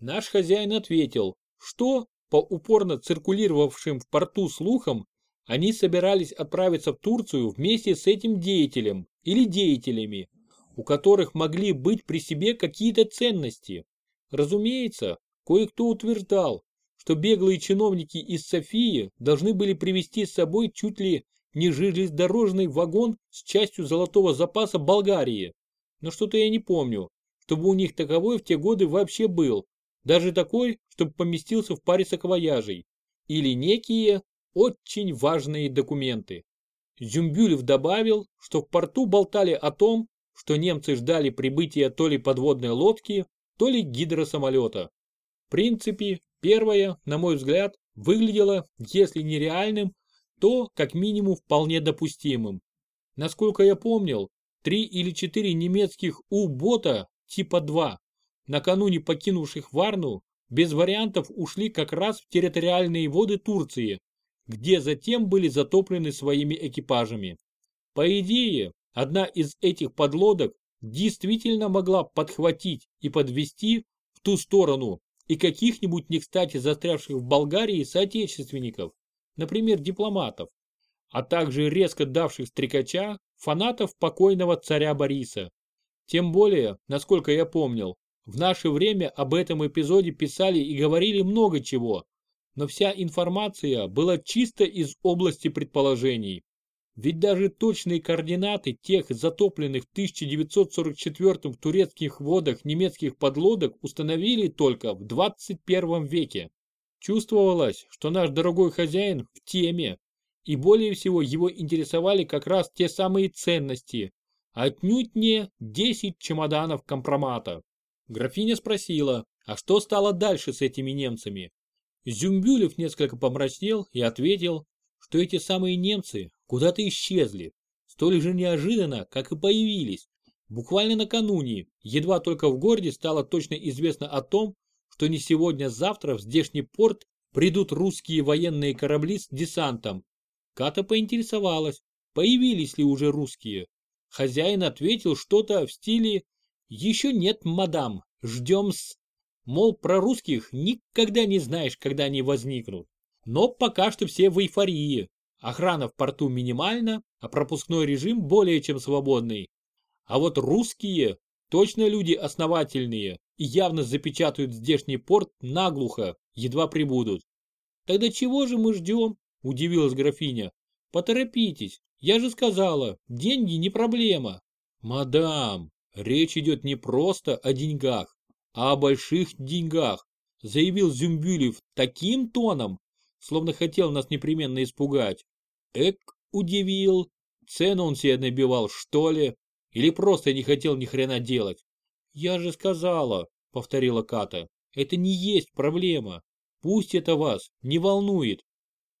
Наш хозяин ответил, что, по упорно циркулировавшим в порту слухам, они собирались отправиться в Турцию вместе с этим деятелем или деятелями, у которых могли быть при себе какие-то ценности. Разумеется, кое-кто утверждал, что беглые чиновники из Софии должны были привезти с собой чуть ли не железнодорожный вагон с частью золотого запаса Болгарии. Но что-то я не помню, чтобы у них таковой в те годы вообще был, даже такой, чтобы поместился в паре саквояжей. Или некие очень важные документы. Зюмбюлев добавил, что в порту болтали о том, что немцы ждали прибытия то ли подводной лодки, то ли гидросамолета. В принципе, первое, на мой взгляд, выглядело, если не реальным, то, как минимум, вполне допустимым. Насколько я помнил, три или четыре немецких У-бота типа 2, накануне покинувших Варну, без вариантов ушли как раз в территориальные воды Турции, где затем были затоплены своими экипажами. По идее, одна из этих подлодок действительно могла подхватить и подвести в ту сторону и каких-нибудь не кстати застрявших в Болгарии соотечественников, например, дипломатов, а также резко давших стрекача фанатов покойного царя Бориса. Тем более, насколько я помнил, в наше время об этом эпизоде писали и говорили много чего, но вся информация была чисто из области предположений. Ведь даже точные координаты тех затопленных в 1944 в турецких водах немецких подлодок установили только в 21 веке. Чувствовалось, что наш дорогой хозяин в теме, и более всего его интересовали как раз те самые ценности, отнюдь не 10 чемоданов компромата. Графиня спросила, а что стало дальше с этими немцами? Зюмбюлев несколько помрачнел и ответил, что эти самые немцы куда-то исчезли, столь же неожиданно, как и появились. Буквально накануне, едва только в городе стало точно известно о том, что не сегодня-завтра в здешний порт придут русские военные корабли с десантом. Ката поинтересовалась, появились ли уже русские. Хозяин ответил что-то в стиле «Еще нет, мадам, ждем-с». Мол, про русских никогда не знаешь, когда они возникнут. Но пока что все в эйфории. Охрана в порту минимальна, а пропускной режим более чем свободный. А вот русские точно люди основательные и явно запечатают здешний порт наглухо, едва прибудут. Тогда чего же мы ждем? Удивилась графиня. Поторопитесь, я же сказала, деньги не проблема. Мадам, речь идет не просто о деньгах, а о больших деньгах, заявил Зюмбюлев таким тоном, словно хотел нас непременно испугать. Эк, удивил. Цену он себе набивал, что ли? Или просто не хотел ни хрена делать? Я же сказала, повторила Ката, это не есть проблема. Пусть это вас не волнует.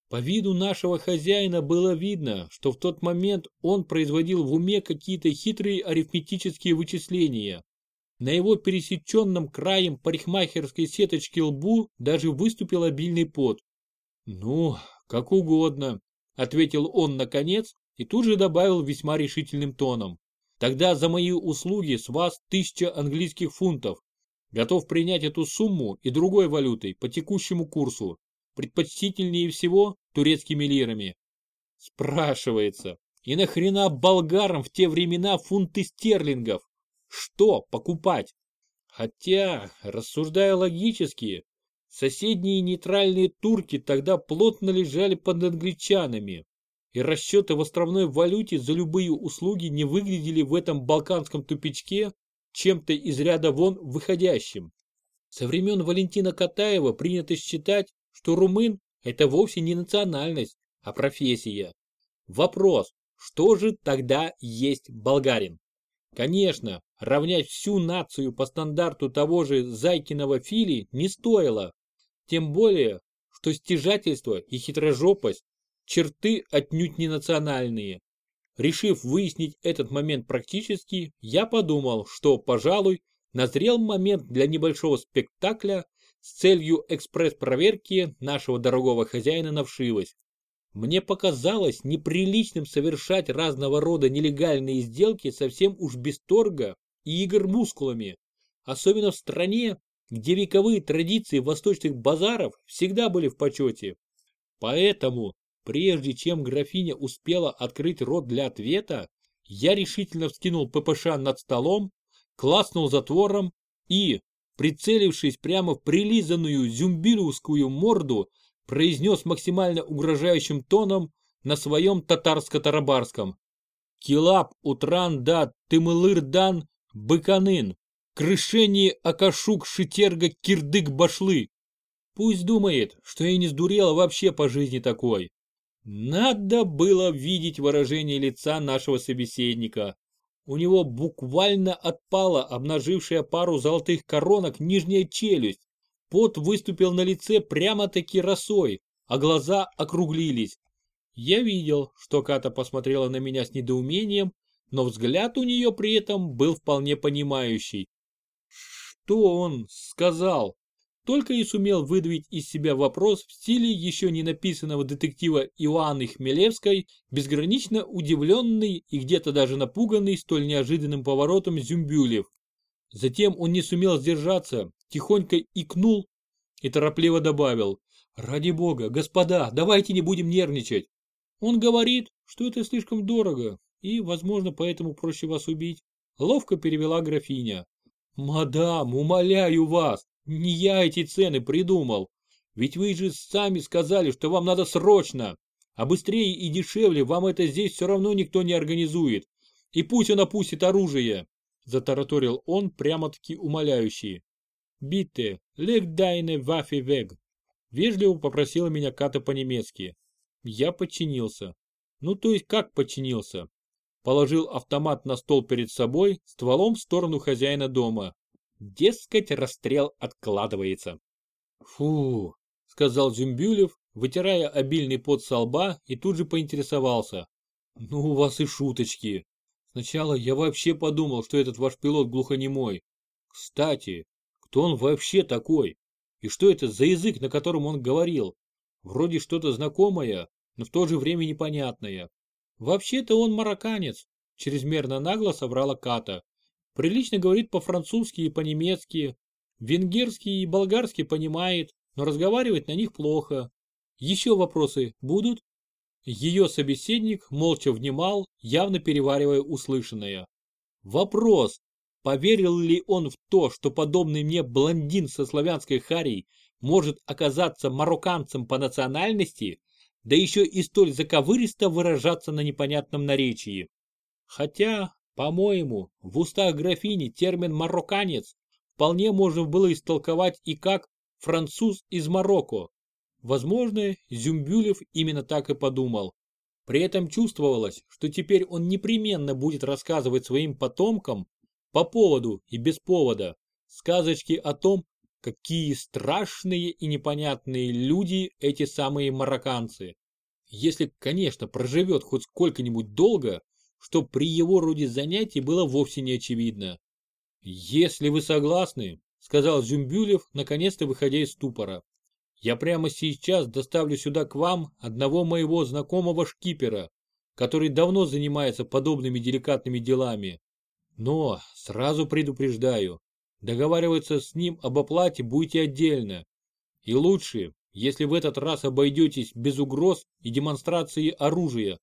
По виду нашего хозяина было видно, что в тот момент он производил в уме какие-то хитрые арифметические вычисления. На его пересеченном краем парикмахерской сеточки лбу даже выступил обильный пот. «Ну, как угодно», — ответил он наконец и тут же добавил весьма решительным тоном. «Тогда за мои услуги с вас тысяча английских фунтов. Готов принять эту сумму и другой валютой по текущему курсу, предпочтительнее всего турецкими лирами». Спрашивается, и нахрена болгарам в те времена фунты стерлингов? Что покупать? Хотя, рассуждая логически, Соседние нейтральные турки тогда плотно лежали под англичанами, и расчеты в островной валюте за любые услуги не выглядели в этом балканском тупичке чем-то из ряда вон выходящим. Со времен Валентина Катаева принято считать, что румын – это вовсе не национальность, а профессия. Вопрос, что же тогда есть болгарин? Конечно, равнять всю нацию по стандарту того же Зайкиного Фили не стоило. Тем более, что стяжательство и хитрожопость – черты отнюдь не национальные. Решив выяснить этот момент практически, я подумал, что, пожалуй, назрел момент для небольшого спектакля с целью экспресс-проверки нашего дорогого хозяина на вшивость. Мне показалось неприличным совершать разного рода нелегальные сделки совсем уж без торга и игр мускулами, особенно в стране, где вековые традиции восточных базаров всегда были в почете. Поэтому, прежде чем графиня успела открыть рот для ответа, я решительно вскинул ППШ над столом, класнул затвором и, прицелившись прямо в прилизанную зюмбилевскую морду, произнес максимально угрожающим тоном на своем татарско-тарабарском. «Килап утран да тымылыр-дан быканын, крышение акашук шитерга кирдык башлы». Пусть думает, что я не сдурела вообще по жизни такой. Надо было видеть выражение лица нашего собеседника. У него буквально отпала обнажившая пару золотых коронок нижняя челюсть. Пот выступил на лице прямо-таки росой, а глаза округлились. Я видел, что Ката посмотрела на меня с недоумением, но взгляд у нее при этом был вполне понимающий. Что он сказал? Только и сумел выдавить из себя вопрос в стиле еще не написанного детектива Иоанны Хмелевской, безгранично удивленный и где-то даже напуганный столь неожиданным поворотом Зюмбюлев. Затем он не сумел сдержаться, тихонько икнул и торопливо добавил «Ради бога, господа, давайте не будем нервничать. Он говорит, что это слишком дорого и, возможно, поэтому проще вас убить». Ловко перевела графиня. «Мадам, умоляю вас, не я эти цены придумал. Ведь вы же сами сказали, что вам надо срочно. А быстрее и дешевле вам это здесь все равно никто не организует. И пусть он опустит оружие. Затараторил он прямо-таки умоляющий. Битте, лег дайне вафи вег. Вежливо попросила меня Ката по-немецки. Я подчинился. Ну то есть как подчинился? Положил автомат на стол перед собой, стволом в сторону хозяина дома. Дескать, расстрел откладывается. Фу, сказал Зюмбюлев, вытирая обильный пот со лба и тут же поинтересовался. Ну у вас и шуточки. Сначала я вообще подумал, что этот ваш пилот глухонемой. Кстати, кто он вообще такой? И что это за язык, на котором он говорил? Вроде что-то знакомое, но в то же время непонятное. Вообще-то он марокканец, чрезмерно нагло соврала Ката. Прилично говорит по-французски и по-немецки. Венгерский и болгарский понимает, но разговаривать на них плохо. Еще вопросы будут? Ее собеседник молча внимал, явно переваривая услышанное. Вопрос, поверил ли он в то, что подобный мне блондин со славянской харей может оказаться марокканцем по национальности, да еще и столь заковыристо выражаться на непонятном наречии. Хотя по-моему, в устах графини термин «марокканец» вполне можно было истолковать и как «француз из Марокко». Возможно, Зюмбюлев именно так и подумал. При этом чувствовалось, что теперь он непременно будет рассказывать своим потомкам по поводу и без повода сказочки о том, какие страшные и непонятные люди эти самые марокканцы. Если, конечно, проживет хоть сколько-нибудь долго, что при его роде занятий было вовсе не очевидно. «Если вы согласны», — сказал Зюмбюлев, наконец-то выходя из ступора, «я прямо сейчас доставлю сюда к вам одного моего знакомого шкипера, который давно занимается подобными деликатными делами. Но, сразу предупреждаю, договариваться с ним об оплате будете отдельно. И лучше, если в этот раз обойдетесь без угроз и демонстрации оружия,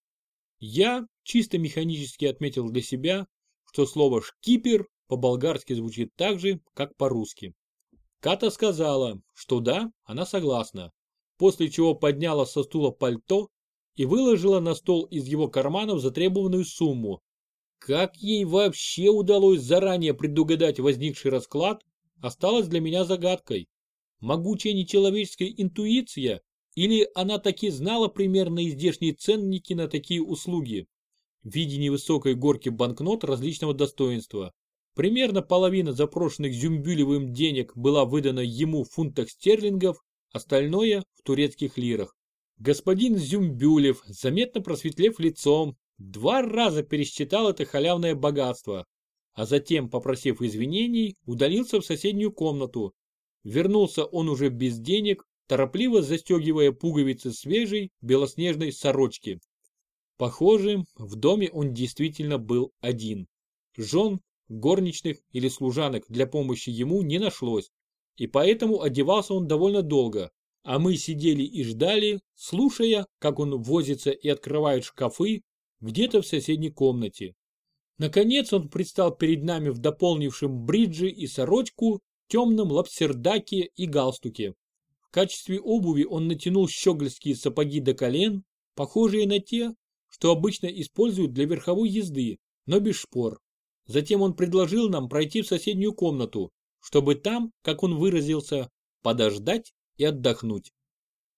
я чисто механически отметил для себя, что слово «шкипер» по-болгарски звучит так же, как по-русски. Ката сказала, что да, она согласна, после чего подняла со стула пальто и выложила на стол из его карманов затребованную сумму. Как ей вообще удалось заранее предугадать возникший расклад, осталось для меня загадкой. Могучая нечеловеческая интуиция или она таки знала примерно здешние ценники на такие услуги в виде невысокой горки банкнот различного достоинства. Примерно половина запрошенных Зюмбюлевым денег была выдана ему в фунтах стерлингов, остальное в турецких лирах. Господин Зюмбюлев, заметно просветлев лицом, два раза пересчитал это халявное богатство, а затем, попросив извинений, удалился в соседнюю комнату. Вернулся он уже без денег, торопливо застегивая пуговицы свежей белоснежной сорочки. Похоже, в доме он действительно был один. Жен, горничных или служанок для помощи ему не нашлось. и поэтому одевался он довольно долго, а мы сидели и ждали, слушая, как он возится и открывает шкафы где-то в соседней комнате. Наконец он предстал перед нами в дополнившем бриджи и сорочку, темном лапсердаке и галстуке. Качестве обуви он натянул щегольские сапоги до колен, похожие на те, что обычно используют для верховой езды, но без шпор. Затем он предложил нам пройти в соседнюю комнату, чтобы там, как он выразился, подождать и отдохнуть.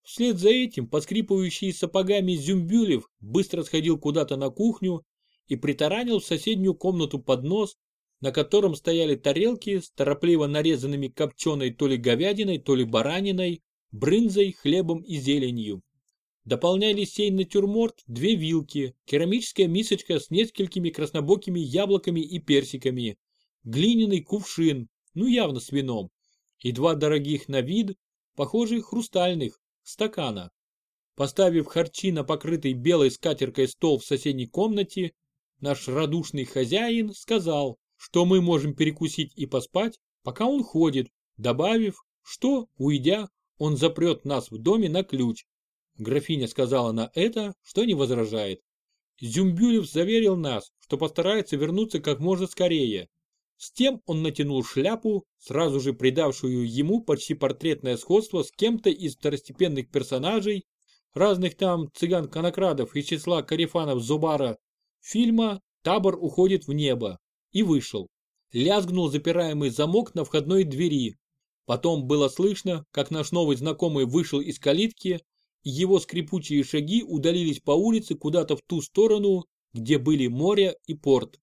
Вслед за этим поскрипывающий сапогами Зюмбюлев быстро сходил куда-то на кухню и притаранил в соседнюю комнату поднос, на котором стояли тарелки с торопливо нарезанными копченой то ли говядиной, то ли бараниной, брынзой, хлебом и зеленью. Дополняли сей натюрморт две вилки, керамическая мисочка с несколькими краснобокими яблоками и персиками, глиняный кувшин, ну явно с вином, и два дорогих на вид, похожих хрустальных, стакана. Поставив харчи на покрытый белой скатеркой стол в соседней комнате, наш радушный хозяин сказал, что мы можем перекусить и поспать, пока он ходит, добавив, что, уйдя, он запрет нас в доме на ключ. Графиня сказала на это, что не возражает. Зюмбюлев заверил нас, что постарается вернуться как можно скорее. С тем он натянул шляпу, сразу же придавшую ему почти портретное сходство с кем-то из второстепенных персонажей, разных там цыган-конокрадов из числа карифанов Зубара, фильма «Табор уходит в небо» и вышел. Лязгнул запираемый замок на входной двери. Потом было слышно, как наш новый знакомый вышел из калитки, и его скрипучие шаги удалились по улице куда-то в ту сторону, где были море и порт.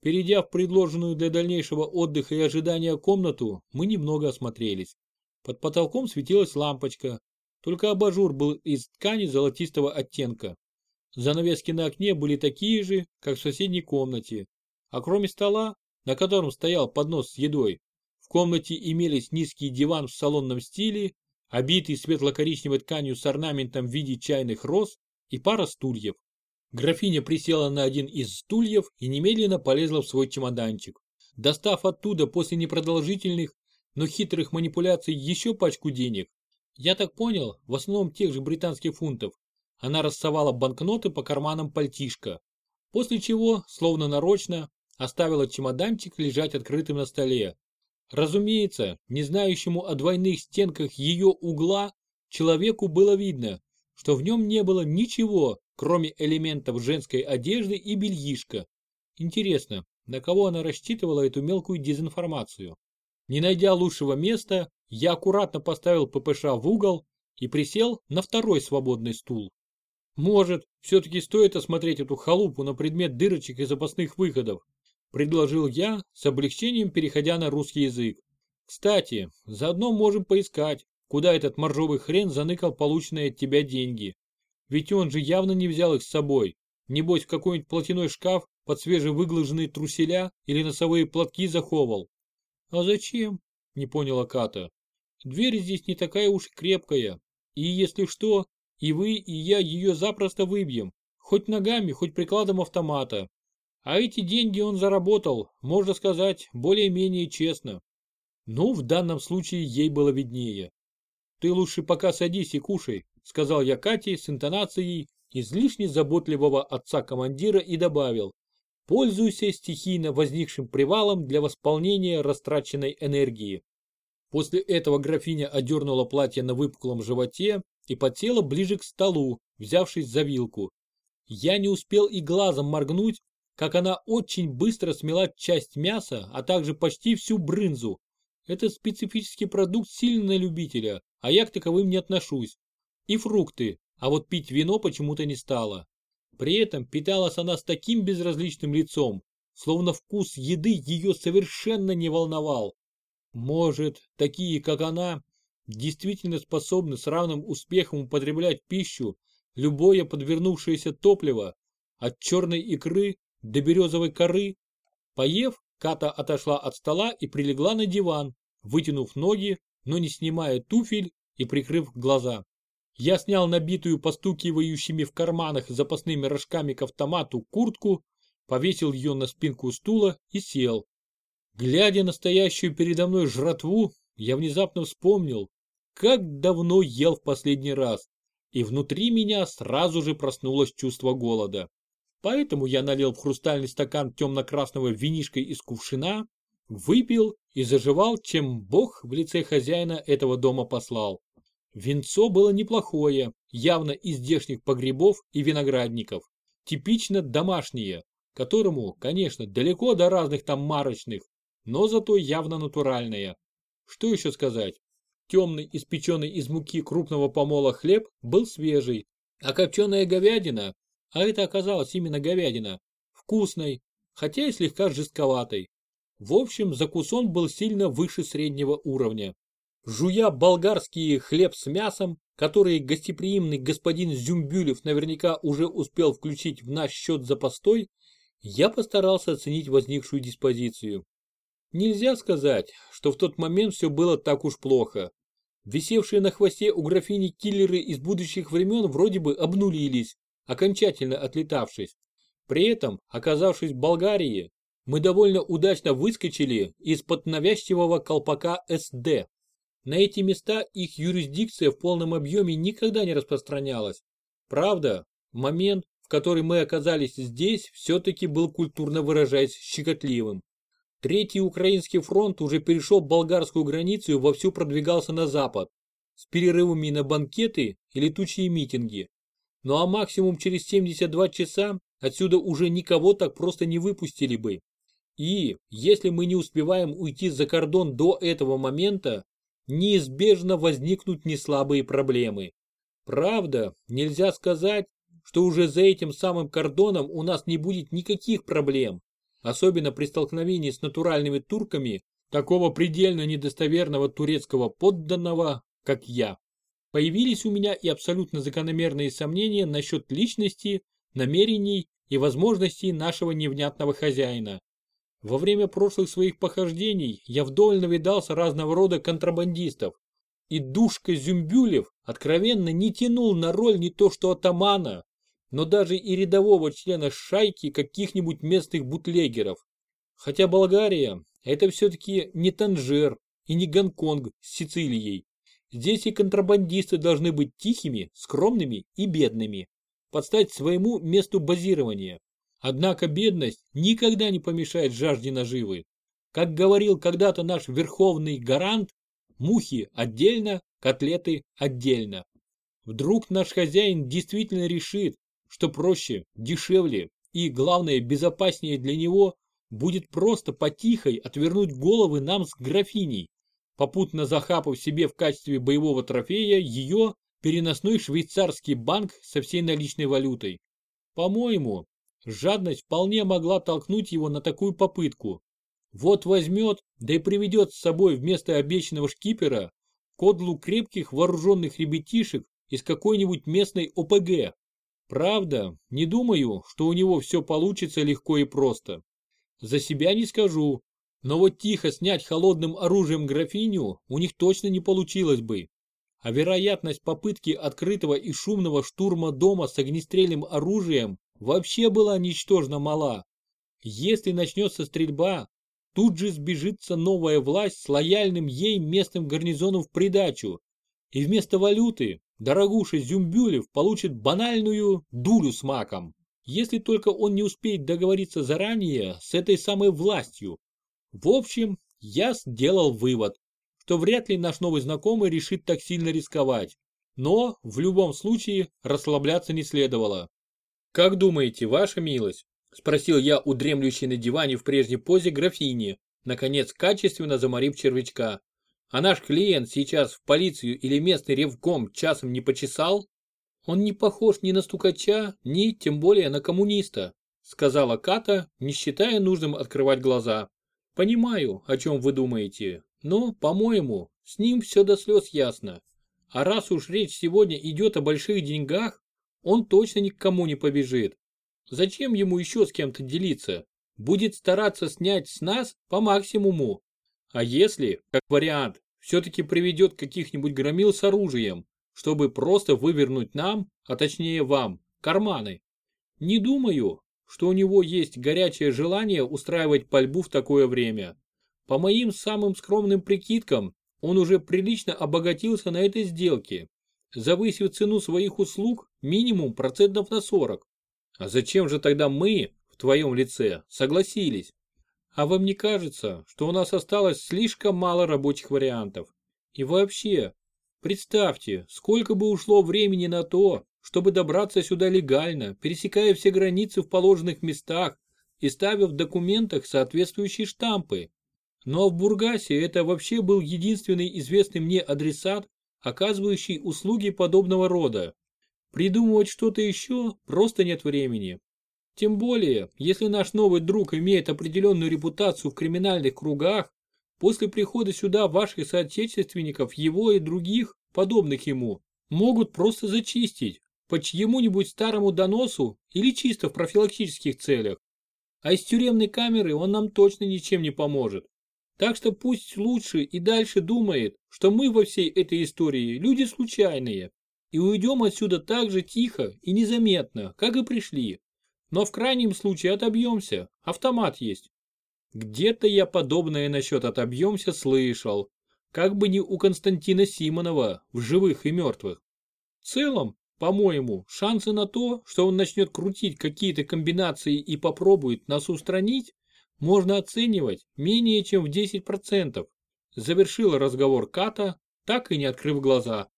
Перейдя в предложенную для дальнейшего отдыха и ожидания комнату, мы немного осмотрелись. Под потолком светилась лампочка, только абажур был из ткани золотистого оттенка. Занавески на окне были такие же, как в соседней комнате, а кроме стола, на котором стоял поднос с едой, в комнате имелись низкий диван в салонном стиле, обитый светло-коричневой тканью с орнаментом в виде чайных роз и пара стульев. Графиня присела на один из стульев и немедленно полезла в свой чемоданчик. Достав оттуда после непродолжительных, но хитрых манипуляций еще пачку денег, я так понял, в основном тех же британских фунтов, она рассовала банкноты по карманам пальтишка, после чего, словно нарочно, оставила чемоданчик лежать открытым на столе. Разумеется, не знающему о двойных стенках ее угла, человеку было видно, что в нем не было ничего, кроме элементов женской одежды и бельишка. Интересно, на кого она рассчитывала эту мелкую дезинформацию? Не найдя лучшего места, я аккуратно поставил ППШ в угол и присел на второй свободный стул. Может, все-таки стоит осмотреть эту халупу на предмет дырочек и запасных выходов, предложил я, с облегчением переходя на русский язык. Кстати, заодно можем поискать, куда этот моржовый хрен заныкал полученные от тебя деньги. Ведь он же явно не взял их с собой. Небось, в какой-нибудь платяной шкаф под свежевыглаженные труселя или носовые платки заховал. А зачем? Не поняла Ката. Дверь здесь не такая уж крепкая. И если что, и вы, и я ее запросто выбьем. Хоть ногами, хоть прикладом автомата. А эти деньги он заработал, можно сказать, более-менее честно. Ну, в данном случае ей было виднее. Ты лучше пока садись и кушай, сказал я Кате с интонацией излишне заботливого отца-командира и добавил, пользуйся стихийно возникшим привалом для восполнения растраченной энергии. После этого графиня одернула платье на выпуклом животе и подсела ближе к столу, взявшись за вилку. Я не успел и глазом моргнуть, как она очень быстро смела часть мяса, а также почти всю брынзу. Это специфический продукт сильно любителя, а я к таковым не отношусь и фрукты, а вот пить вино почему-то не стала. При этом питалась она с таким безразличным лицом, словно вкус еды ее совершенно не волновал. Может, такие, как она, действительно способны с равным успехом употреблять пищу, любое подвернувшееся топливо, от черной икры до березовой коры. Поев, Ката отошла от стола и прилегла на диван, вытянув ноги, но не снимая туфель и прикрыв глаза. Я снял набитую постукивающими в карманах запасными рожками к автомату куртку, повесил ее на спинку стула и сел. Глядя на стоящую передо мной жратву, я внезапно вспомнил, как давно ел в последний раз, и внутри меня сразу же проснулось чувство голода. Поэтому я налил в хрустальный стакан темно-красного винишка из кувшина, выпил и заживал, чем Бог в лице хозяина этого дома послал. Винцо было неплохое, явно из здешних погребов и виноградников. Типично домашнее, которому, конечно, далеко до разных там марочных, но зато явно натуральное. Что еще сказать? Темный, испеченный из муки крупного помола хлеб был свежий, а копченая говядина, а это оказалось именно говядина, вкусной, хотя и слегка жестковатой. В общем, закусон был сильно выше среднего уровня. Жуя болгарский хлеб с мясом, который гостеприимный господин Зюмбюлев наверняка уже успел включить в наш счет за постой, я постарался оценить возникшую диспозицию. Нельзя сказать, что в тот момент все было так уж плохо. Висевшие на хвосте у графини киллеры из будущих времен вроде бы обнулились, окончательно отлетавшись. При этом, оказавшись в Болгарии, мы довольно удачно выскочили из-под навязчивого колпака СД. На эти места их юрисдикция в полном объеме никогда не распространялась. Правда, момент, в который мы оказались здесь, все-таки был культурно выражаясь щекотливым. Третий Украинский фронт уже перешел болгарскую границу и вовсю продвигался на запад, с перерывами на банкеты и летучие митинги. Ну а максимум через 72 часа отсюда уже никого так просто не выпустили бы. И, если мы не успеваем уйти за кордон до этого момента, неизбежно возникнут неслабые проблемы. Правда, нельзя сказать, что уже за этим самым кордоном у нас не будет никаких проблем, особенно при столкновении с натуральными турками такого предельно недостоверного турецкого подданного, как я. Появились у меня и абсолютно закономерные сомнения насчет личности, намерений и возможностей нашего невнятного хозяина. Во время прошлых своих похождений я вдоволь навидался разного рода контрабандистов. И душка Зюмбюлев откровенно не тянул на роль не то что атамана, но даже и рядового члена шайки каких-нибудь местных бутлегеров. Хотя Болгария – это все-таки не Танжер и не Гонконг с Сицилией. Здесь и контрабандисты должны быть тихими, скромными и бедными, подстать своему месту базирования. Однако бедность никогда не помешает жажде наживы. Как говорил когда-то наш верховный гарант, мухи отдельно, котлеты отдельно. Вдруг наш хозяин действительно решит, что проще, дешевле и, главное, безопаснее для него будет просто потихой отвернуть головы нам с графиней, попутно захапав себе в качестве боевого трофея ее переносной швейцарский банк со всей наличной валютой. По-моему, Жадность вполне могла толкнуть его на такую попытку. Вот возьмет, да и приведет с собой вместо обещанного шкипера кодлу крепких вооруженных ребятишек из какой-нибудь местной ОПГ. Правда, не думаю, что у него все получится легко и просто. За себя не скажу, но вот тихо снять холодным оружием графиню у них точно не получилось бы. А вероятность попытки открытого и шумного штурма дома с огнестрельным оружием вообще была ничтожно мала. Если начнется стрельба, тут же сбежится новая власть с лояльным ей местным гарнизоном в придачу. И вместо валюты дорогуша Зюмбюлев получит банальную дулю с маком. Если только он не успеет договориться заранее с этой самой властью. В общем, я сделал вывод, что вряд ли наш новый знакомый решит так сильно рисковать. Но, в любом случае, расслабляться не следовало. «Как думаете, ваша милость?» – спросил я у дремлющей на диване в прежней позе графини, наконец качественно заморив червячка. «А наш клиент сейчас в полицию или местный ревком часом не почесал?» «Он не похож ни на стукача, ни, тем более, на коммуниста», сказала Ката, не считая нужным открывать глаза. «Понимаю, о чем вы думаете, но, по-моему, с ним все до слез ясно. А раз уж речь сегодня идет о больших деньгах, он точно ни к кому не побежит. Зачем ему еще с кем-то делиться? Будет стараться снять с нас по максимуму. А если, как вариант, все-таки приведет каких-нибудь громил с оружием, чтобы просто вывернуть нам, а точнее вам, карманы? Не думаю, что у него есть горячее желание устраивать пальбу в такое время. По моим самым скромным прикидкам, он уже прилично обогатился на этой сделке, завысив цену своих услуг минимум процентов на 40. А зачем же тогда мы, в твоем лице, согласились? А вам не кажется, что у нас осталось слишком мало рабочих вариантов? И вообще, представьте, сколько бы ушло времени на то, чтобы добраться сюда легально, пересекая все границы в положенных местах и ставя в документах соответствующие штампы. Но в Бургасе это вообще был единственный известный мне адресат, оказывающий услуги подобного рода. Придумывать что-то еще просто нет времени. Тем более, если наш новый друг имеет определенную репутацию в криминальных кругах, после прихода сюда ваших соотечественников, его и других, подобных ему, могут просто зачистить по чьему-нибудь старому доносу или чисто в профилактических целях. А из тюремной камеры он нам точно ничем не поможет. Так что пусть лучше и дальше думает, что мы во всей этой истории люди случайные. И уйдем отсюда так же тихо и незаметно, как и пришли. Но в крайнем случае отобьемся, автомат есть. Где-то я подобное насчет отобьемся слышал. Как бы не у Константина Симонова в живых и мертвых. В целом, по-моему, шансы на то, что он начнет крутить какие-то комбинации и попробует нас устранить, можно оценивать менее чем в 10%. Завершила разговор Ката, так и не открыв глаза.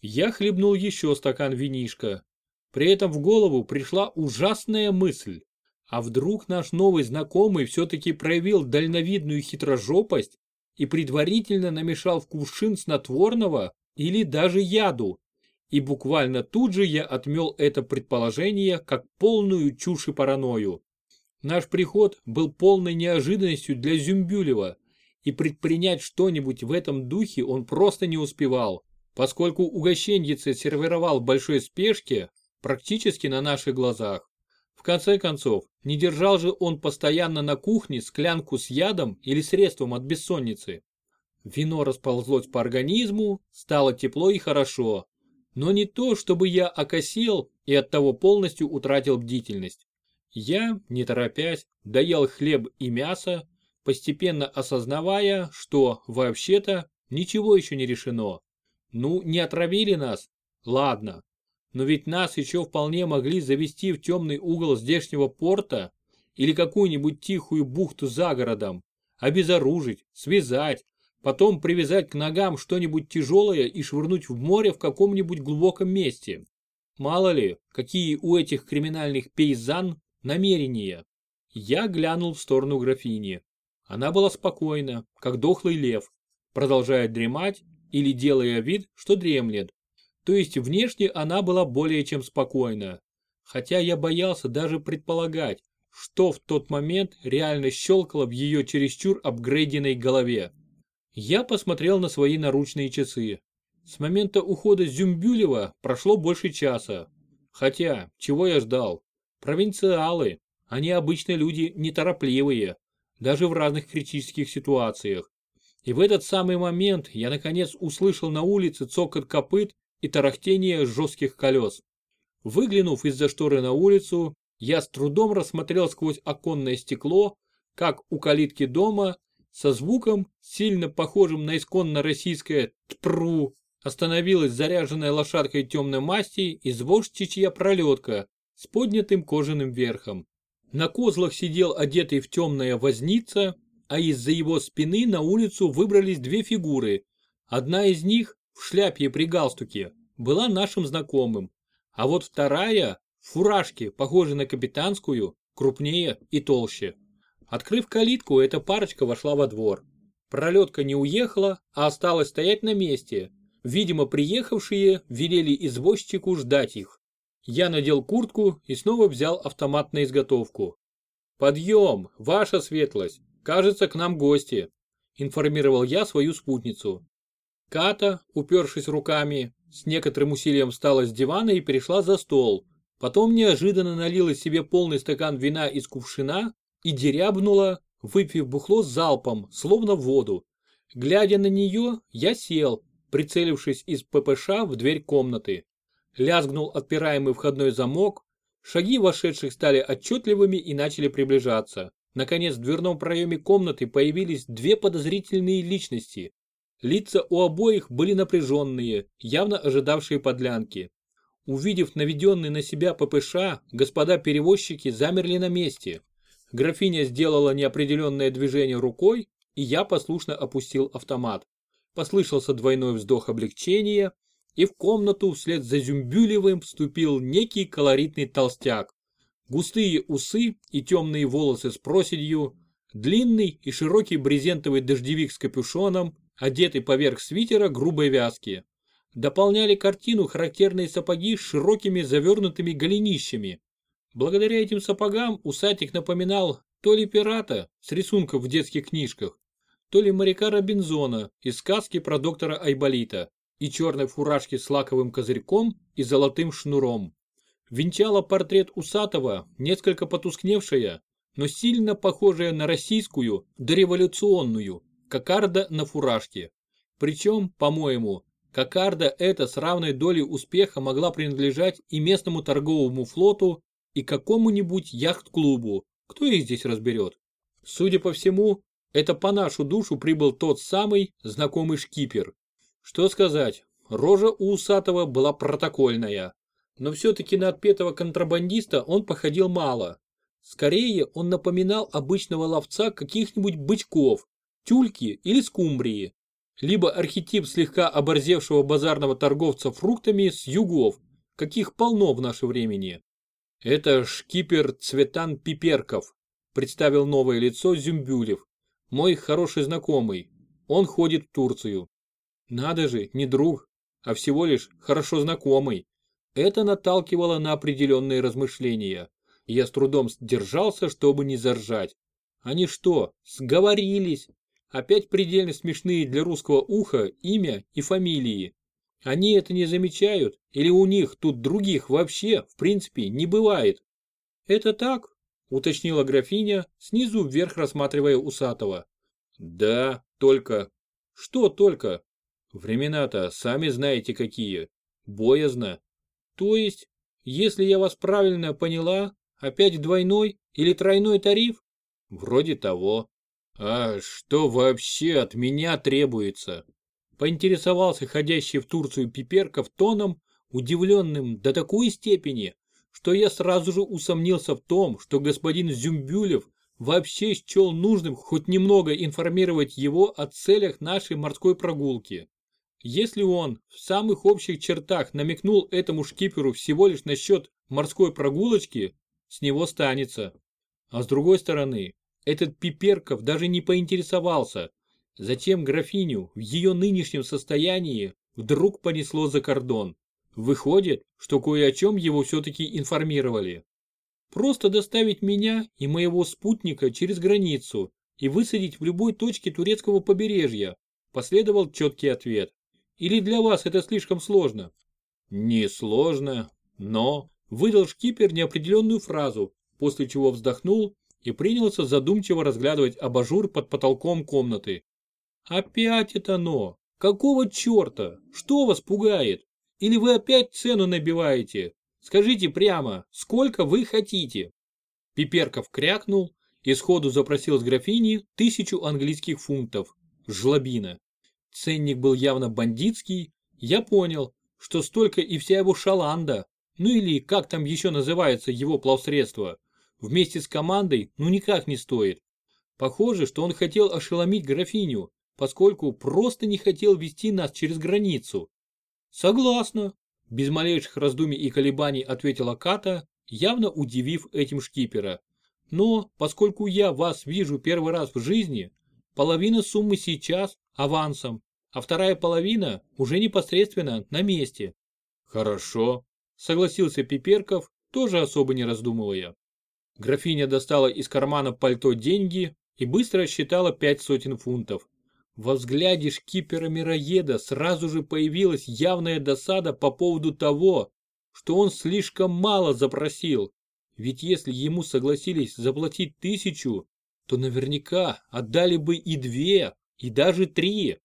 Я хлебнул еще стакан винишка. При этом в голову пришла ужасная мысль. А вдруг наш новый знакомый все-таки проявил дальновидную хитрожопость и предварительно намешал в кувшин снотворного или даже яду? И буквально тут же я отмел это предположение как полную чушь и паранойю. Наш приход был полной неожиданностью для Зюмбюлева, и предпринять что-нибудь в этом духе он просто не успевал, поскольку угощеньице сервировал в большой спешке практически на наших глазах. В конце концов, не держал же он постоянно на кухне склянку с ядом или средством от бессонницы. Вино расползлось по организму, стало тепло и хорошо, но не то, чтобы я окосел и оттого полностью утратил бдительность. Я, не торопясь, доел хлеб и мясо, постепенно осознавая, что, вообще-то, ничего еще не решено. Ну, не отравили нас? Ладно. Но ведь нас еще вполне могли завести в темный угол здешнего порта или какую-нибудь тихую бухту за городом, обезоружить, связать, потом привязать к ногам что-нибудь тяжелое и швырнуть в море в каком-нибудь глубоком месте. Мало ли, какие у этих криминальных пейзан намерения. Я глянул в сторону графини. Она была спокойна, как дохлый лев, продолжая дремать или делая вид, что дремлет. То есть внешне она была более чем спокойна. Хотя я боялся даже предполагать, что в тот момент реально щелкало в ее чересчур апгрейденной голове. Я посмотрел на свои наручные часы. С момента ухода Зюмбюлева прошло больше часа. Хотя, чего я ждал? Провинциалы, они обычно люди неторопливые, даже в разных критических ситуациях. И в этот самый момент я наконец услышал на улице цокот копыт и тарахтение жестких колес. Выглянув из-за шторы на улицу, я с трудом рассмотрел сквозь оконное стекло, как у калитки дома со звуком, сильно похожим на исконно российское «тпру», остановилась заряженная лошадкой темной масти извозчичья пролетка с поднятым кожаным верхом. На козлах сидел одетый в темное возница, а из-за его спины на улицу выбрались две фигуры. Одна из них, в шляпе при галстуке, была нашим знакомым, а вот вторая, в фуражке, похожей на капитанскую, крупнее и толще. Открыв калитку, эта парочка вошла во двор. Пролетка не уехала, а осталась стоять на месте. Видимо, приехавшие велели извозчику ждать их. Я надел куртку и снова взял автомат на изготовку. «Подъем, ваша светлость! Кажется, к нам гости!» информировал я свою спутницу. Ката, упершись руками, с некоторым усилием встала с дивана и перешла за стол. Потом неожиданно налила себе полный стакан вина из кувшина и дерябнула, выпив бухло залпом, словно воду. Глядя на нее, я сел, прицелившись из ППШ в дверь комнаты. Лязгнул отпираемый входной замок, шаги вошедших стали отчетливыми и начали приближаться. Наконец в дверном проеме комнаты появились две подозрительные личности. Лица у обоих были напряженные, явно ожидавшие подлянки. Увидев наведенный на себя ППШ, господа перевозчики замерли на месте. Графиня сделала неопределенное движение рукой, и я послушно опустил автомат. Послышался двойной вздох облегчения, и в комнату вслед за Зюмбюлевым вступил некий колоритный толстяк. Густые усы и темные волосы с проседью, длинный и широкий брезентовый дождевик с капюшоном, одетый поверх свитера грубой вязки. Дополняли картину характерные сапоги с широкими завернутыми голенищами. Благодаря этим сапогам усатик напоминал то ли пирата с рисунков в детских книжках, то ли моряка Робинзона из сказки про доктора Айболита и черной фуражки с лаковым козырьком и золотым шнуром. Венчала портрет усатого, несколько потускневшая, но сильно похожая на российскую, дореволюционную, кокарда на фуражке. Причем, по-моему, кокарда эта с равной долей успеха могла принадлежать и местному торговому флоту, и какому-нибудь яхт-клубу, кто их здесь разберет. Судя по всему, это по нашу душу прибыл тот самый знакомый шкипер. Что сказать, рожа у усатого была протокольная. Но все-таки на отпетого контрабандиста он походил мало. Скорее, он напоминал обычного ловца каких-нибудь бычков, тюльки или скумбрии. Либо архетип слегка оборзевшего базарного торговца фруктами с югов, каких полно в наше времени. Это шкипер Цветан Пиперков, представил новое лицо Зюмбюлев. Мой хороший знакомый. Он ходит в Турцию. Надо же, не друг, а всего лишь хорошо знакомый. Это наталкивало на определенные размышления. Я с трудом сдержался, чтобы не заржать. Они что, сговорились? Опять предельно смешные для русского уха имя и фамилии. Они это не замечают? Или у них тут других вообще, в принципе, не бывает? Это так? Уточнила графиня, снизу вверх рассматривая усатого. Да, только... Что только? Времена-то сами знаете какие. Боязно. То есть, если я вас правильно поняла, опять двойной или тройной тариф? Вроде того. А что вообще от меня требуется? Поинтересовался ходящий в Турцию Пиперков тоном, удивленным до такой степени, что я сразу же усомнился в том, что господин Зюмбюлев вообще счел нужным хоть немного информировать его о целях нашей морской прогулки. Если он в самых общих чертах намекнул этому шкиперу всего лишь насчет морской прогулочки, с него станется. А с другой стороны, этот Пиперков даже не поинтересовался, зачем графиню в ее нынешнем состоянии вдруг понесло за кордон. Выходит, что кое о чем его все-таки информировали. Просто доставить меня и моего спутника через границу и высадить в любой точке турецкого побережья, последовал четкий ответ. Или для вас это слишком сложно? Не сложно, но... Выдал шкипер неопределенную фразу, после чего вздохнул и принялся задумчиво разглядывать абажур под потолком комнаты. Опять это но? Какого черта? Что вас пугает? Или вы опять цену набиваете? Скажите прямо, сколько вы хотите? Пиперков крякнул и сходу запросил с графини тысячу английских фунтов. Жлобина. Ценник был явно бандитский, я понял, что столько и вся его шаланда, ну или как там еще называется его плавсредство, вместе с командой ну никак не стоит. Похоже, что он хотел ошеломить графиню, поскольку просто не хотел вести нас через границу. Согласна, без малейших раздумий и колебаний ответила Ката, явно удивив этим шкипера. Но, поскольку я вас вижу первый раз в жизни, половина суммы сейчас авансом, а вторая половина уже непосредственно на месте. Хорошо, согласился Пиперков, тоже особо не раздумывая. Графиня достала из кармана пальто деньги и быстро считала пять сотен фунтов. Во взгляде шкипера-мироеда сразу же появилась явная досада по поводу того, что он слишком мало запросил. Ведь если ему согласились заплатить тысячу, то наверняка отдали бы и две, и даже три.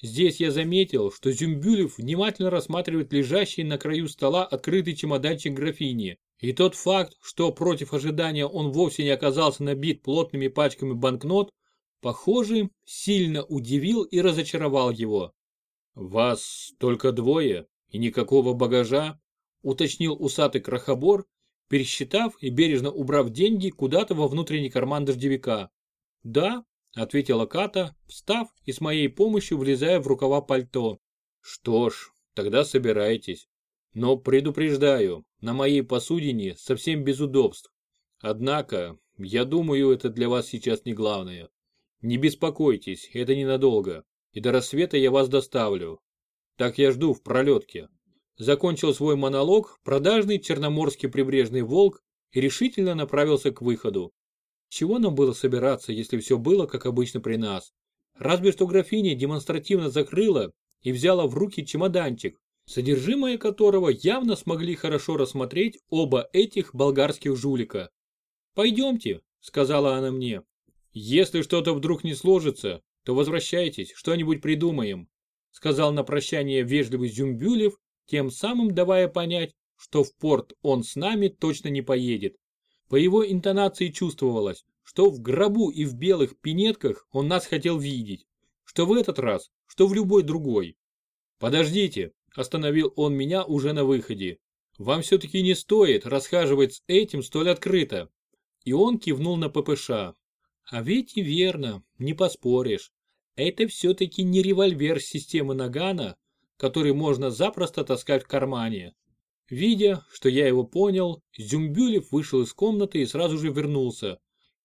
Здесь я заметил, что Зюмбюлев внимательно рассматривает лежащий на краю стола открытый чемоданчик графини. И тот факт, что против ожидания он вовсе не оказался набит плотными пачками банкнот, похоже, сильно удивил и разочаровал его. «Вас только двое и никакого багажа?» уточнил усатый крохобор, пересчитав и бережно убрав деньги куда-то во внутренний карман дождевика. «Да», — ответила Ката, встав и с моей помощью влезая в рукава пальто. «Что ж, тогда собирайтесь. Но предупреждаю, на моей посудине совсем без удобств. Однако, я думаю, это для вас сейчас не главное. Не беспокойтесь, это ненадолго, и до рассвета я вас доставлю. Так я жду в пролетке. Закончил свой монолог продажный черноморский прибрежный волк и решительно направился к выходу. Чего нам было собираться, если все было, как обычно при нас? Разве что графиня демонстративно закрыла и взяла в руки чемоданчик, содержимое которого явно смогли хорошо рассмотреть оба этих болгарских жулика. «Пойдемте», — сказала она мне, «Если что-то вдруг не сложится, то возвращайтесь, что-нибудь придумаем», сказал на прощание вежливый Зюмбюлев, тем самым давая понять, что в порт он с нами точно не поедет. По его интонации чувствовалось, что в гробу и в белых пинетках он нас хотел видеть, что в этот раз, что в любой другой. «Подождите», – остановил он меня уже на выходе. «Вам все-таки не стоит расхаживать с этим столь открыто». И он кивнул на ППШ, а ведь и верно, не поспоришь. Это все-таки не револьвер системы Нагана, который можно запросто таскать в кармане. Видя, что я его понял, Зюмбюлев вышел из комнаты и сразу же вернулся,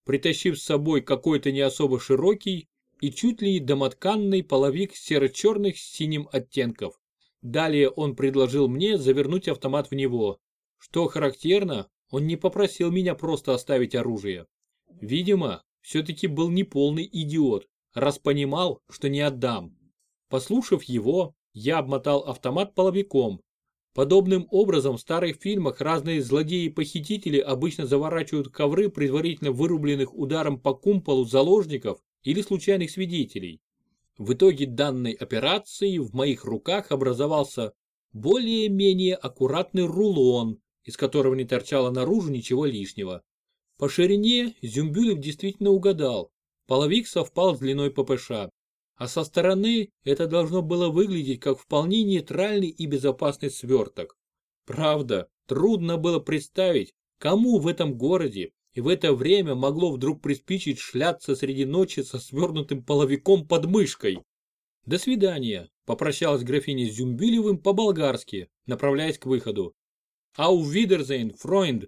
притащив с собой какой-то не особо широкий и чуть ли не домотканный половик серо-черных с синим оттенков. Далее он предложил мне завернуть автомат в него. Что характерно, он не попросил меня просто оставить оружие. Видимо, все-таки был неполный идиот, раз понимал, что не отдам. Послушав его, я обмотал автомат половиком. Подобным образом в старых фильмах разные злодеи-похитители обычно заворачивают ковры предварительно вырубленных ударом по кумполу заложников или случайных свидетелей. В итоге данной операции в моих руках образовался более-менее аккуратный рулон, из которого не торчало наружу ничего лишнего. По ширине Зюмбюлев действительно угадал. Половик совпал с длиной ППШ. А со стороны это должно было выглядеть как вполне нейтральный и безопасный сверток. Правда, трудно было представить, кому в этом городе и в это время могло вдруг приспичить шляться среди ночи со свернутым половиком под мышкой. «До свидания», – попрощалась графиня с Зюмбилевым по-болгарски, направляясь к выходу. «Ау видерзейн, фройнд»,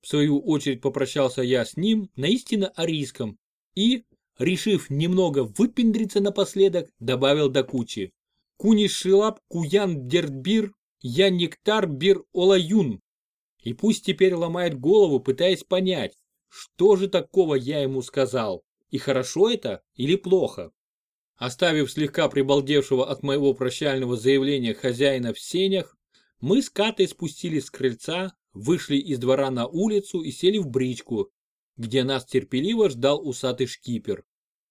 в свою очередь попрощался я с ним на истинно арийском и, решив немного выпендриться напоследок, добавил до кучи. Кунишилап куян дербир, я нектар бир олаюн. И пусть теперь ломает голову, пытаясь понять, что же такого я ему сказал, и хорошо это или плохо. Оставив слегка прибалдевшего от моего прощального заявления хозяина в сенях, мы с Катой спустились с крыльца, вышли из двора на улицу и сели в бричку, где нас терпеливо ждал усатый шкипер.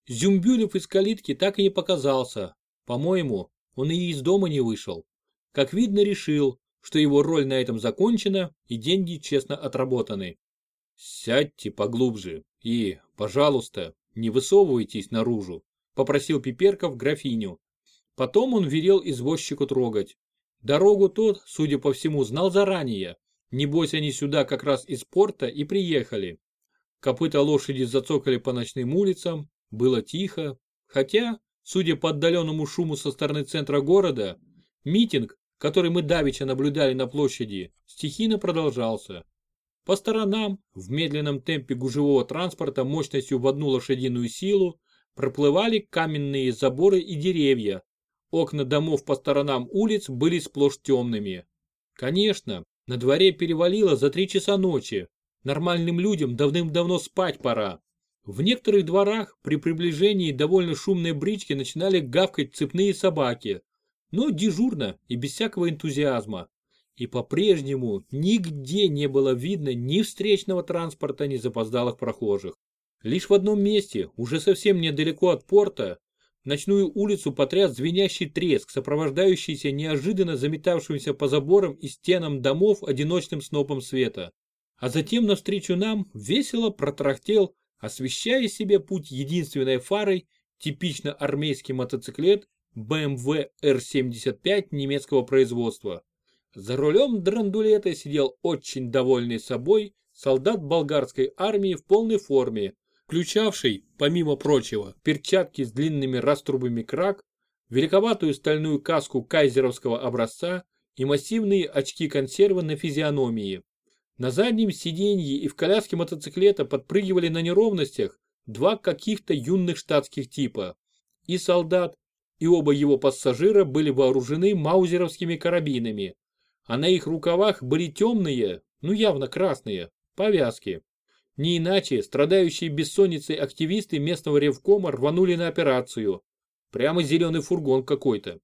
Зюмбюлев из калитки так и не показался. По-моему, он и из дома не вышел. Как видно, решил, что его роль на этом закончена и деньги честно отработаны. «Сядьте поглубже и, пожалуйста, не высовывайтесь наружу», попросил Пиперков графиню. Потом он велел извозчику трогать. Дорогу тот, судя по всему, знал заранее, Небось они сюда как раз из порта и приехали. Копыта лошади зацокали по ночным улицам, было тихо, хотя, судя по отдаленному шуму со стороны центра города, митинг, который мы давеча наблюдали на площади, стихийно продолжался. По сторонам, в медленном темпе гужевого транспорта мощностью в одну лошадиную силу, проплывали каменные заборы и деревья. Окна домов по сторонам улиц были сплошь темными. Конечно, на дворе перевалило за три часа ночи. Нормальным людям давным-давно спать пора. В некоторых дворах при приближении довольно шумной брички начинали гавкать цепные собаки. Но дежурно и без всякого энтузиазма. И по-прежнему нигде не было видно ни встречного транспорта, ни запоздалых прохожих. Лишь в одном месте, уже совсем недалеко от порта, Ночную улицу потряс звенящий треск, сопровождающийся неожиданно заметавшимся по заборам и стенам домов одиночным снопом света. А затем навстречу нам весело протрахтел освещая себе путь единственной фарой типично армейский мотоциклет BMW R75 немецкого производства. За рулем драндулета сидел очень довольный собой солдат болгарской армии в полной форме, включавший, помимо прочего, перчатки с длинными раструбами крак, великоватую стальную каску кайзеровского образца и массивные очки консервы на физиономии. На заднем сиденье и в коляске мотоциклета подпрыгивали на неровностях два каких-то юных штатских типа. И солдат, и оба его пассажира были вооружены маузеровскими карабинами, а на их рукавах были темные, ну явно красные, повязки. Не иначе страдающие бессонницей активисты местного ревкома рванули на операцию. Прямо зеленый фургон какой-то.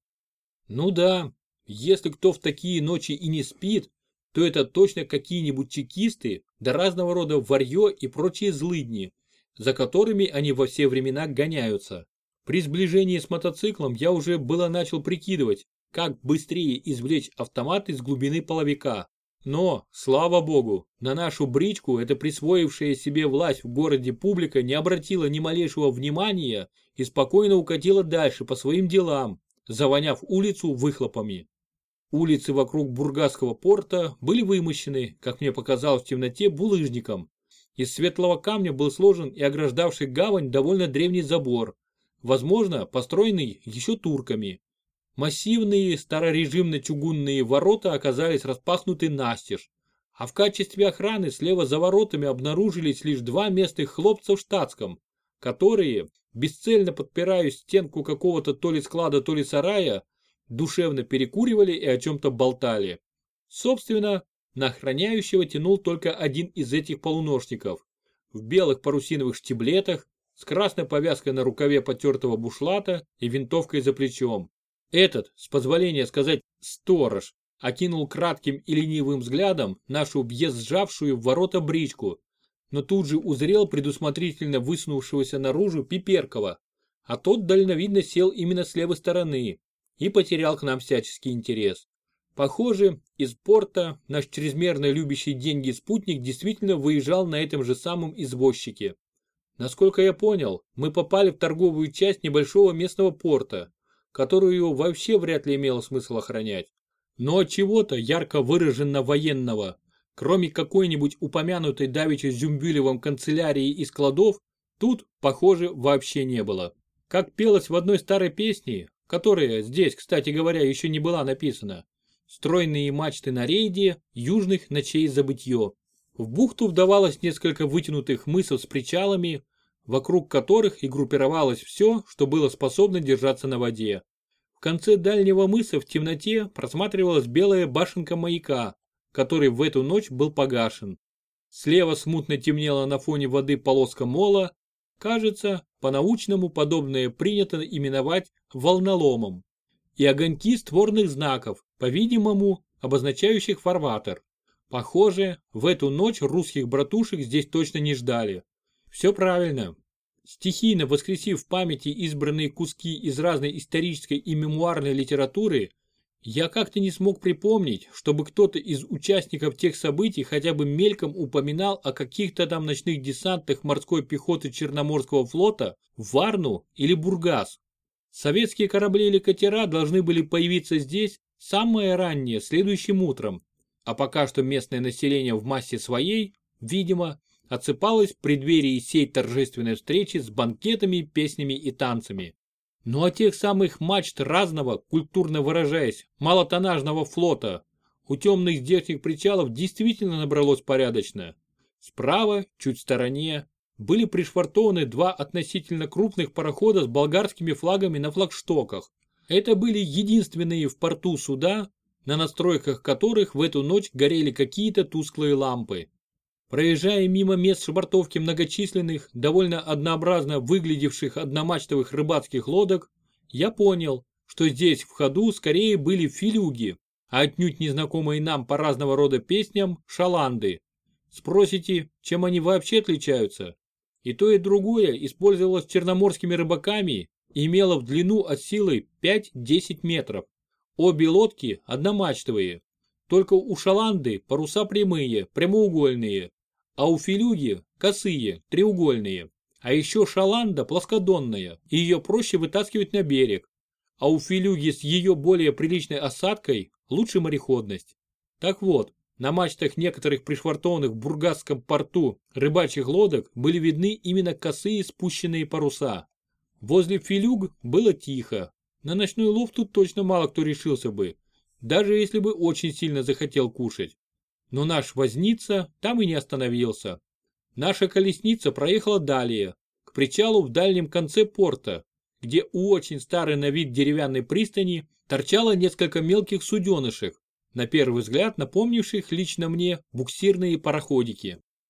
Ну да, если кто в такие ночи и не спит, то это точно какие-нибудь чекисты, да разного рода варье и прочие злыдни, за которыми они во все времена гоняются. При сближении с мотоциклом я уже было начал прикидывать, как быстрее извлечь автомат из глубины половика. Но, слава богу, на нашу бричку эта присвоившая себе власть в городе публика не обратила ни малейшего внимания и спокойно укатила дальше по своим делам, завоняв улицу выхлопами. Улицы вокруг Бургасского порта были вымощены, как мне показалось в темноте, булыжником. Из светлого камня был сложен и ограждавший гавань довольно древний забор, возможно, построенный еще турками. Массивные старорежимно-чугунные ворота оказались распахнуты настежь, а в качестве охраны слева за воротами обнаружились лишь два местных хлопца в штатском, которые, бесцельно подпирая стенку какого-то то ли склада, то ли сарая, душевно перекуривали и о чем-то болтали. Собственно, на охраняющего тянул только один из этих полуношников. В белых парусиновых штиблетах, с красной повязкой на рукаве потертого бушлата и винтовкой за плечом. Этот, с позволения сказать «сторож», окинул кратким и ленивым взглядом нашу въезжавшую в ворота бричку, но тут же узрел предусмотрительно высунувшегося наружу Пиперкова, а тот дальновидно сел именно с левой стороны, и потерял к нам всяческий интерес. Похоже, из порта наш чрезмерно любящий деньги спутник действительно выезжал на этом же самом извозчике. Насколько я понял, мы попали в торговую часть небольшого местного порта, которую вообще вряд ли имело смысл охранять. Но от чего-то ярко выраженно военного, кроме какой-нибудь упомянутой давеча Зюмбюлевым канцелярии и складов, тут, похоже, вообще не было. Как пелось в одной старой песне, которая здесь, кстати говоря, еще не была написана. Стройные мачты на рейде, южных ночей забытье. В бухту вдавалось несколько вытянутых мысов с причалами, вокруг которых и группировалось все, что было способно держаться на воде. В конце дальнего мыса в темноте просматривалась белая башенка маяка, который в эту ночь был погашен. Слева смутно темнела на фоне воды полоска мола, кажется, по-научному подобное принято именовать волноломом, и огоньки створных знаков, по-видимому, обозначающих фарватер. Похоже, в эту ночь русских братушек здесь точно не ждали. Все правильно. Стихийно воскресив в памяти избранные куски из разной исторической и мемуарной литературы, я как-то не смог припомнить, чтобы кто-то из участников тех событий хотя бы мельком упоминал о каких-то там ночных десантах морской пехоты Черноморского флота в Варну или Бургас. Советские корабли или катера должны были появиться здесь самое раннее, следующим утром, а пока что местное население в массе своей, видимо, отсыпалось в преддверии сей торжественной встречи с банкетами, песнями и танцами. Ну а тех самых мачт разного, культурно выражаясь, малотонажного флота у темных здешних причалов действительно набралось порядочно. Справа, чуть в стороне, были пришвартованы два относительно крупных парохода с болгарскими флагами на флагштоках. Это были единственные в порту суда, на настройках которых в эту ночь горели какие-то тусклые лампы. Проезжая мимо мест швартовки многочисленных, довольно однообразно выглядевших одномачтовых рыбацких лодок, я понял, что здесь в ходу скорее были филюги, а отнюдь незнакомые нам по разного рода песням шаланды. Спросите, чем они вообще отличаются? И то и другое использовалось черноморскими рыбаками и имело в длину от силы 5-10 метров. Обе лодки одномачтовые, только у шаланды паруса прямые, прямоугольные, а у филюги, косые, треугольные. А еще шаланда плоскодонная, и ее проще вытаскивать на берег. А у филюги с ее более приличной осадкой лучше мореходность. Так вот, на мачтах некоторых пришвартованных в Бургасском порту рыбачьих лодок были видны именно косые спущенные паруса. Возле филюг было тихо. На ночной лов тут точно мало кто решился бы, даже если бы очень сильно захотел кушать. Но наш возница там и не остановился. Наша колесница проехала далее, к причалу в дальнем конце порта, где у очень старой на вид деревянной пристани торчало несколько мелких суденышек, на первый взгляд напомнивших лично мне буксирные пароходики.